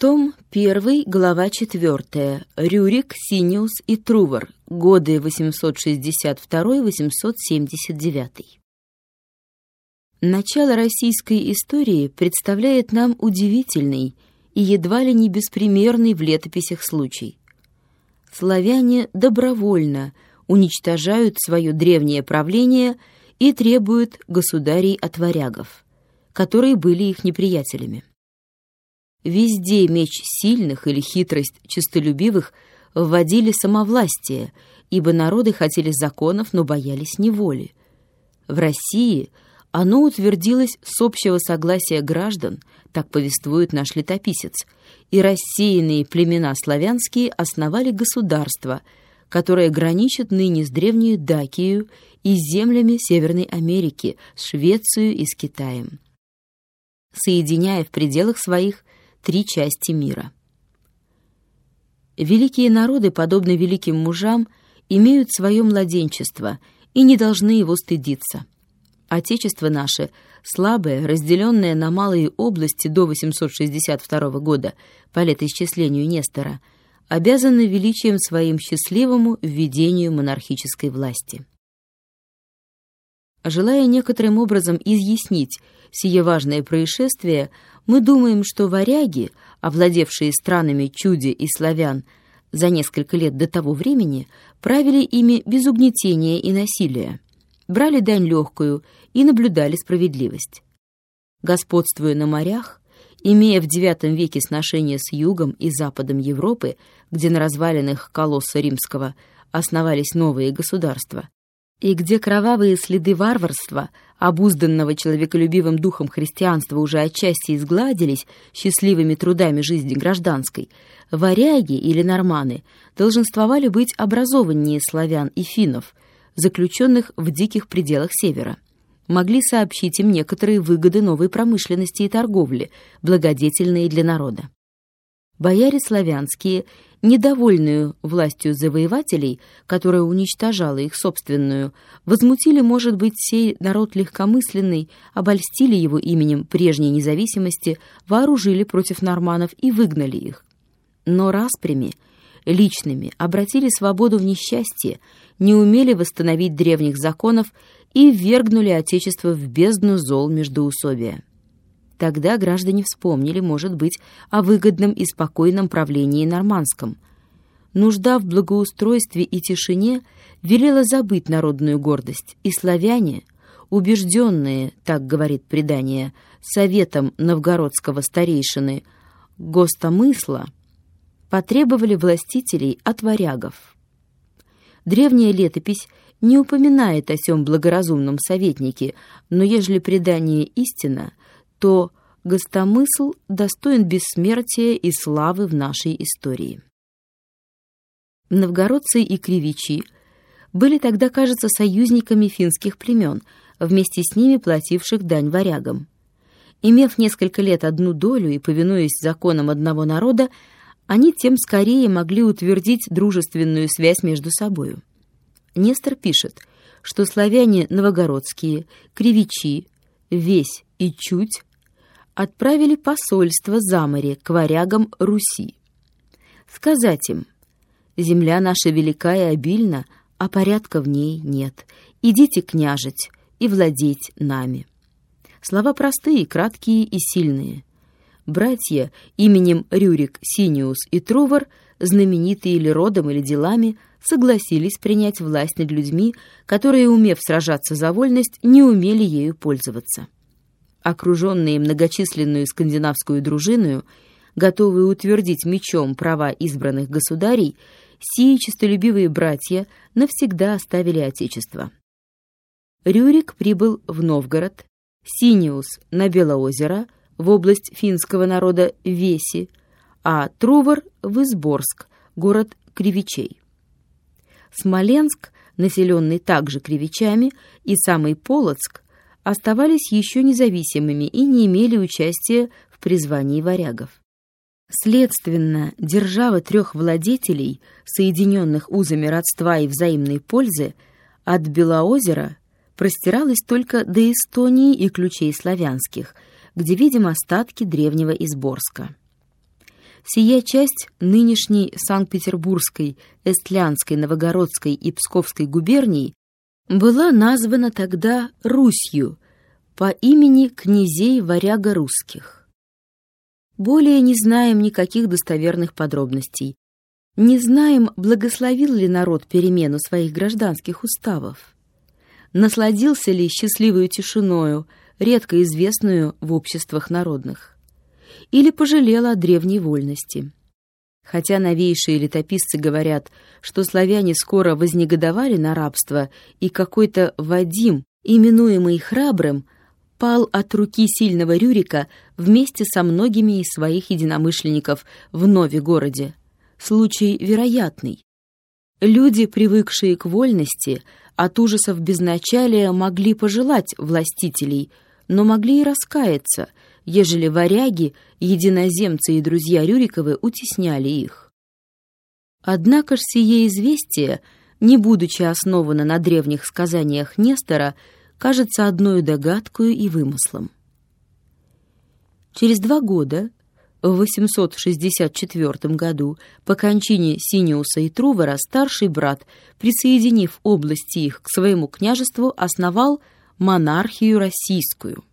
Том 1, глава 4. Рюрик, Синиус и Трувор. Годы 862-879. Начало российской истории представляет нам удивительный и едва ли не беспримерный в летописях случай. Славяне добровольно уничтожают свое древнее правление и требуют государей от варягов, которые были их неприятелями. Везде меч сильных или хитрость честолюбивых вводили самовластие, ибо народы хотели законов, но боялись неволи. В России оно утвердилось с общего согласия граждан, так повествует наш летописец, и рассеянные племена славянские основали государство, которое граничит ныне с древней Дакией и землями Северной Америки, с Швецией и с Китаем. Соединяя в пределах своих три части мира. Великие народы, подобно великим мужам, имеют свое младенчество и не должны его стыдиться. Отечество наше, слабое, разделенное на малые области до 862 года по летоисчислению Нестора, обязано величием своим счастливому введению монархической власти. Желая некоторым образом изъяснить сие важное происшествие, мы думаем, что варяги, овладевшие странами чуди и славян за несколько лет до того времени, правили ими без угнетения и насилия, брали дань легкую и наблюдали справедливость. Господствуя на морях, имея в IX веке сношения с югом и западом Европы, где на развалинах колосса римского основались новые государства, и где кровавые следы варварства, обузданного человеколюбивым духом христианства, уже отчасти изгладились счастливыми трудами жизни гражданской, варяги или норманы долженствовали быть образованнее славян и финнов, заключенных в диких пределах севера. Могли сообщить им некоторые выгоды новой промышленности и торговли, благодетельные для народа. Бояре славянские недовольную властью завоевателей, которая уничтожала их собственную, возмутили, может быть, сей народ легкомысленный, обольстили его именем прежней независимости, вооружили против норманов и выгнали их. Но распрями, личными, обратили свободу в несчастье, не умели восстановить древних законов и ввергнули Отечество в бездну зол междоусобия. Тогда граждане вспомнили, может быть, о выгодном и спокойном правлении нормандском. Нужда в благоустройстве и тишине велела забыть народную гордость, и славяне, убежденные, так говорит предание, советом новгородского старейшины Гостомысла, потребовали властителей от варягов. Древняя летопись не упоминает о сём благоразумном советнике, но ежели предание истина, то гостомысл достоин бессмертия и славы в нашей истории. Новгородцы и кривичи были тогда, кажется, союзниками финских племен, вместе с ними плативших дань варягам. Имев несколько лет одну долю и повинуясь законам одного народа, они тем скорее могли утвердить дружественную связь между собою. Нестор пишет, что славяне новогородские, кривичи, весь и чуть отправили посольство за море к варягам Руси. Сказать им, земля наша велика и обильна, а порядка в ней нет. Идите княжить и владеть нами. Слова простые, краткие и сильные. Братья именем Рюрик, Синиус и Трувор, знаменитые или родом, или делами, согласились принять власть над людьми, которые, умев сражаться за вольность, не умели ею пользоваться окруженные многочисленную скандинавскую дружиною, готовые утвердить мечом права избранных государей, сии честолюбивые братья навсегда оставили Отечество. Рюрик прибыл в Новгород, Синиус — на Белоозеро, в область финского народа Веси, а Трувор — в Изборск, город Кривичей. Смоленск, населенный также кривичами, и самый Полоцк оставались еще независимыми и не имели участия в призвании варягов. Следственно, держава трех владетелей, соединенных узами родства и взаимной пользы, от Белоозера простиралась только до Эстонии и ключей славянских, где видим остатки древнего Изборска. Сия часть нынешней Санкт-Петербургской, Эстлянской, Новогородской и Псковской губерний была названа тогда Русью по имени князей варяга русских. Более не знаем никаких достоверных подробностей. Не знаем, благословил ли народ перемену своих гражданских уставов. Насладился ли счастливую тишиною, редко известную в обществах народных или пожалела о древней вольности. Хотя новейшие летописцы говорят, что славяне скоро вознегодовали на рабство, и какой-то Вадим, именуемый храбрым, пал от руки сильного Рюрика вместе со многими из своих единомышленников в Нове-городе. Случай вероятный. Люди, привыкшие к вольности, от ужасов безначалия могли пожелать властителей, но могли и раскаяться — ежели варяги, единоземцы и друзья Рюриковы утесняли их. Однако ж сие известие, не будучи основано на древних сказаниях Нестора, кажется одной догадкою и вымыслом. Через два года, в 864 году, по кончине Синиуса и Трувора, старший брат, присоединив области их к своему княжеству, основал монархию российскую –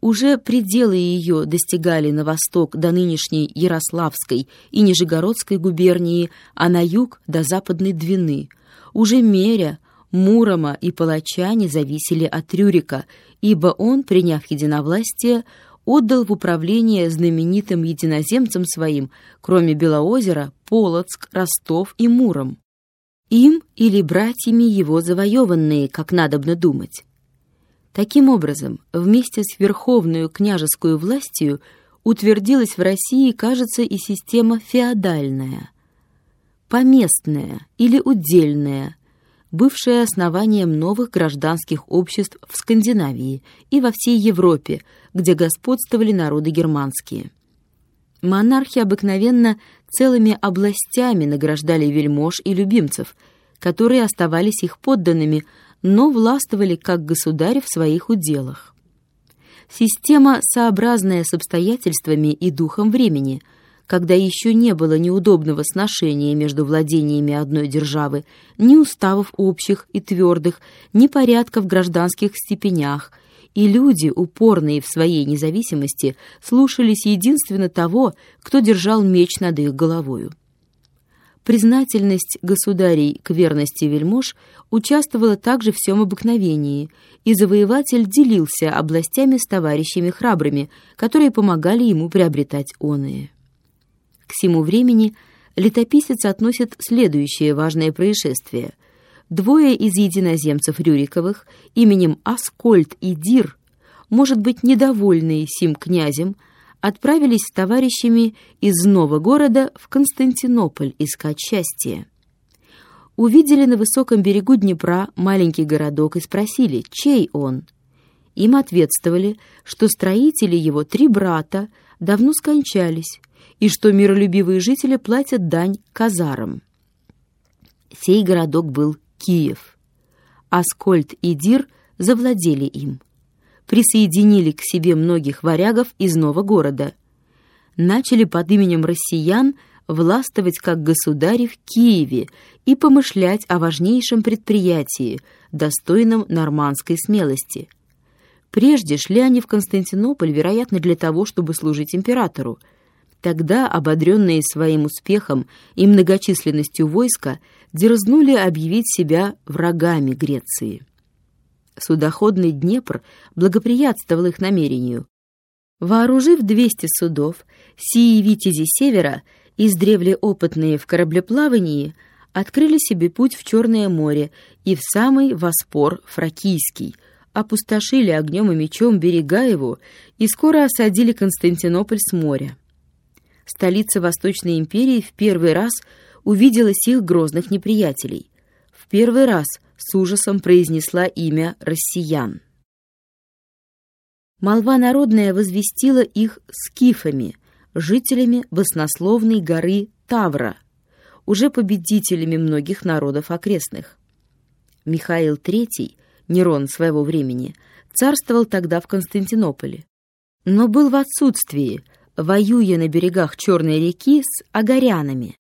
уже пределы ее достигали на восток до нынешней Ярославской и Нижегородской губернии, а на юг до Западной Двины. Уже Меря, Мурома и Палачане зависели от Рюрика, ибо он, приняв единовластие, отдал в управление знаменитым единоземцам своим, кроме Белоозера, Полоцк, Ростов и Муром. Им или братьями его завоеванные, как надобно думать. Таким образом, вместе с верховную княжескую властью утвердилась в России, кажется, и система феодальная, поместная или удельная, бывшая основанием новых гражданских обществ в Скандинавии и во всей Европе, где господствовали народы германские. Монархи обыкновенно целыми областями награждали вельмож и любимцев, которые оставались их подданными – но властвовали как государь в своих уделах. Система, сообразная с обстоятельствами и духом времени, когда еще не было неудобного сношения между владениями одной державы, ни уставов общих и твердых, ни порядка в гражданских степенях, и люди, упорные в своей независимости, слушались единственно того, кто держал меч над их головою. Признательность государей к верности вельмож участвовала также в всем обыкновении, и завоеватель делился областями с товарищами храбрыми, которые помогали ему приобретать оные. К всему времени летописец относит следующее важное происшествие. Двое из единоземцев Рюриковых именем Аскольд и Дир, может быть, недовольные сим князем, отправились с товарищами из нового города в Константинополь искать счастье. Увидели на высоком берегу Днепра маленький городок и спросили, чей он. Им ответствовали, что строители его три брата давно скончались, и что миролюбивые жители платят дань казарам. Сей городок был Киев. Аскольд и Дир завладели им присоединили к себе многих варягов из нового города. Начали под именем россиян властвовать как государи в Киеве и помышлять о важнейшем предприятии, достойном нормандской смелости. Прежде шли они в Константинополь, вероятно, для того, чтобы служить императору. Тогда, ободренные своим успехом и многочисленностью войска, дерзнули объявить себя врагами Греции. Судоходный Днепр благоприятствовал их намерению. Вооружив 200 судов, сии витязи севера, издревле опытные в кораблеплавании, открыли себе путь в Черное море и в самый Воспор Фракийский, опустошили огнем и мечом берега его и скоро осадили Константинополь с моря. Столица Восточной империи в первый раз увидела сих грозных неприятелей. В первый раз – с ужасом произнесла имя россиян. Молва народная возвестила их скифами, жителями баснословной горы Тавра, уже победителями многих народов окрестных. Михаил III, Нерон своего времени, царствовал тогда в Константинополе, но был в отсутствии, воюя на берегах Черной реки с агарянами.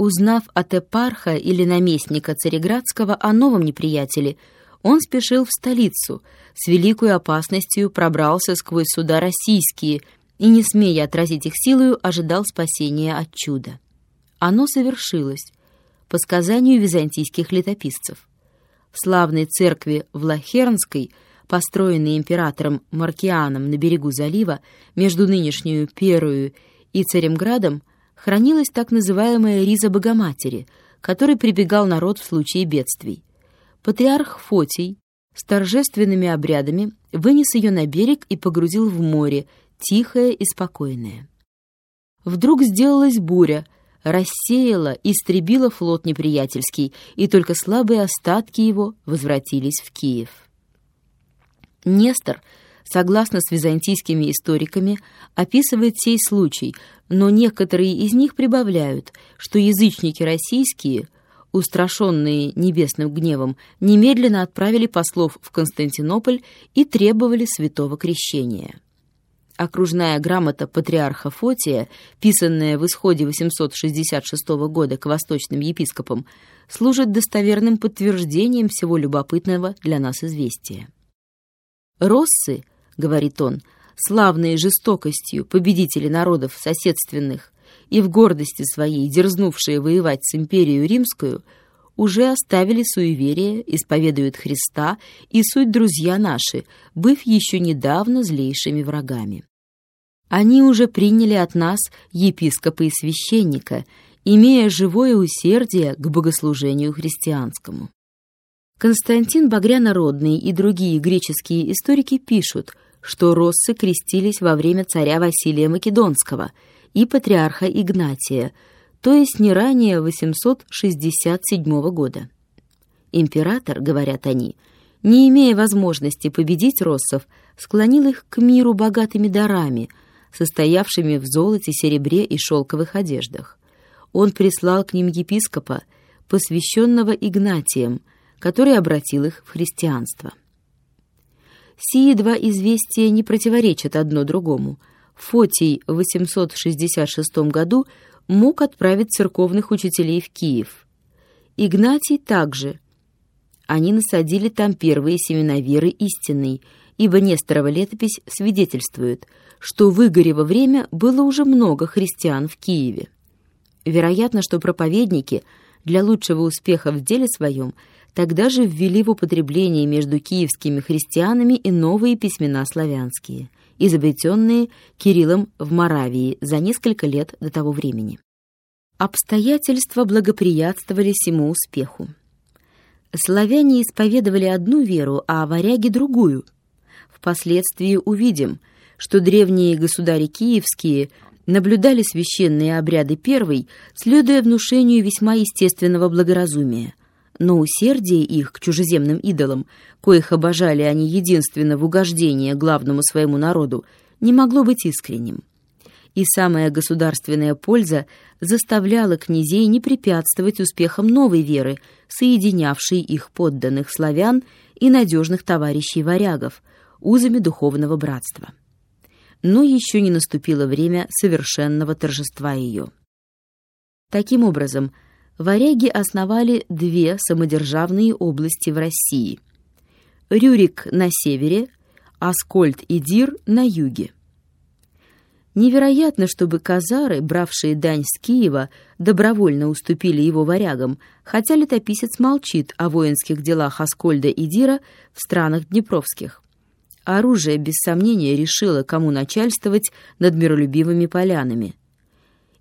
Узнав от эпарха или наместника Цареградского о новом неприятеле, он спешил в столицу, с великой опасностью пробрался сквозь суда российские и, не смея отразить их силою, ожидал спасения от чуда. Оно совершилось, по сказанию византийских летописцев. В славной церкви в Лахернской, построенной императором Маркианом на берегу залива, между нынешнюю Перую и Царемградом, хранилась так называемая риза Богоматери, которой прибегал народ в случае бедствий. Патриарх Фотий с торжественными обрядами вынес ее на берег и погрузил в море, тихое и спокойное. Вдруг сделалась буря, рассеяла, истребила флот неприятельский, и только слабые остатки его возвратились в Киев. Нестор — согласно с византийскими историками, описывает сей случай, но некоторые из них прибавляют, что язычники российские, устрашенные небесным гневом, немедленно отправили послов в Константинополь и требовали святого крещения. Окружная грамота патриарха Фотия, писанная в исходе 866 года к восточным епископам, служит достоверным подтверждением всего любопытного для нас известия. Россы говорит он, славные жестокостью победители народов соседственных и в гордости своей дерзнувшие воевать с империей римскую, уже оставили суеверие, исповедуют Христа и суть друзья наши, быв еще недавно злейшими врагами. Они уже приняли от нас епископа и священника, имея живое усердие к богослужению христианскому. Константин Багрянародный и другие греческие историки пишут – что россы крестились во время царя Василия Македонского и патриарха Игнатия, то есть не ранее 867 года. Император, говорят они, не имея возможности победить россов, склонил их к миру богатыми дарами, состоявшими в золоте, серебре и шелковых одеждах. Он прислал к ним епископа, посвященного Игнатием, который обратил их в христианство. Сие два известия не противоречат одно другому. Фотий в 866 году мог отправить церковных учителей в Киев. Игнатий также. Они насадили там первые семена веры истинной, ибо Несторова летопись свидетельствует, что в Игорево время было уже много христиан в Киеве. Вероятно, что проповедники для лучшего успеха в деле своем – тогда же ввели в употребление между киевскими христианами и новые письмена славянские, изобретенные Кириллом в Моравии за несколько лет до того времени. Обстоятельства благоприятствовали всему успеху. Славяне исповедовали одну веру, а варяги — другую. Впоследствии увидим, что древние государи киевские наблюдали священные обряды первой, следуя внушению весьма естественного благоразумия, но усердие их к чужеземным идолам, коих обожали они единственно в угождение главному своему народу, не могло быть искренним. И самая государственная польза заставляла князей не препятствовать успехам новой веры, соединявшей их подданных славян и надежных товарищей варягов, узами духовного братства. Но еще не наступило время совершенного торжества ее. Таким образом, варяги основали две самодержавные области в России. Рюрик на севере, Аскольд и Дир на юге. Невероятно, чтобы казары, бравшие дань с Киева, добровольно уступили его варягам, хотя летописец молчит о воинских делах Аскольда и Дира в странах Днепровских. Оружие, без сомнения, решило, кому начальствовать над миролюбивыми полянами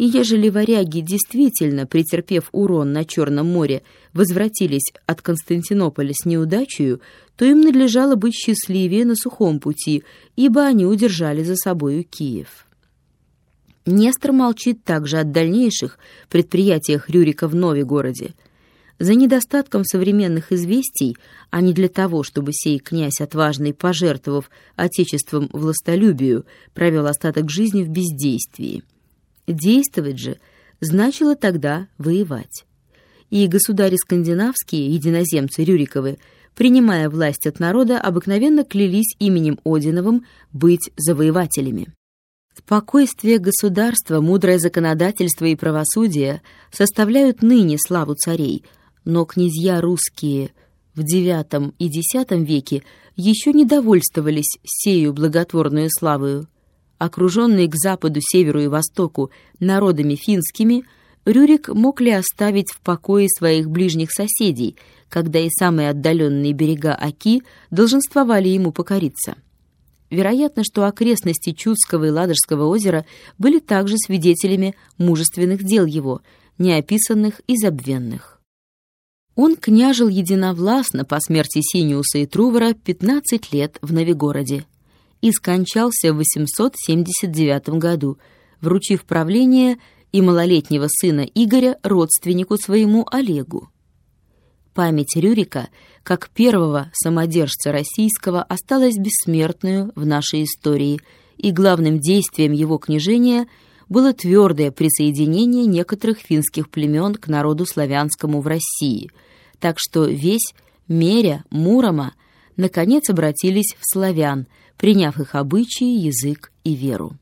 и ежели варяги действительно, претерпев урон на Черном море, возвратились от Константинополя с неудачей, то им надлежало быть счастливее на сухом пути, ибо они удержали за собою Киев. Нестор молчит также о дальнейших предприятиях Рюрика в Новигороде. За недостатком современных известий, а не для того, чтобы сей князь отважный, пожертвовав отечеством властолюбию, провел остаток жизни в бездействии. Действовать же значило тогда воевать. И государи скандинавские, единоземцы Рюриковы, принимая власть от народа, обыкновенно клялись именем Одиновым быть завоевателями. Спокойствие государства, мудрое законодательство и правосудие составляют ныне славу царей, но князья русские в IX и X веке еще не довольствовались сею благотворную славою. Окруженный к западу, северу и востоку народами финскими, Рюрик мог ли оставить в покое своих ближних соседей, когда и самые отдаленные берега Оки долженствовали ему покориться? Вероятно, что окрестности Чудского и Ладожского озера были также свидетелями мужественных дел его, неописанных и забвенных. Он княжил единовластно по смерти Синиуса и Трувора 15 лет в Новигороде и скончался в 879 году, вручив правление и малолетнего сына Игоря родственнику своему Олегу. Память Рюрика, как первого самодержца российского, осталась бессмертную в нашей истории, и главным действием его княжения было твердое присоединение некоторых финских племен к народу славянскому в России, так что весь Меря, Мурома, наконец обратились в славян, приняв их обычаи, язык и веру.